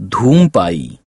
धूम पाई।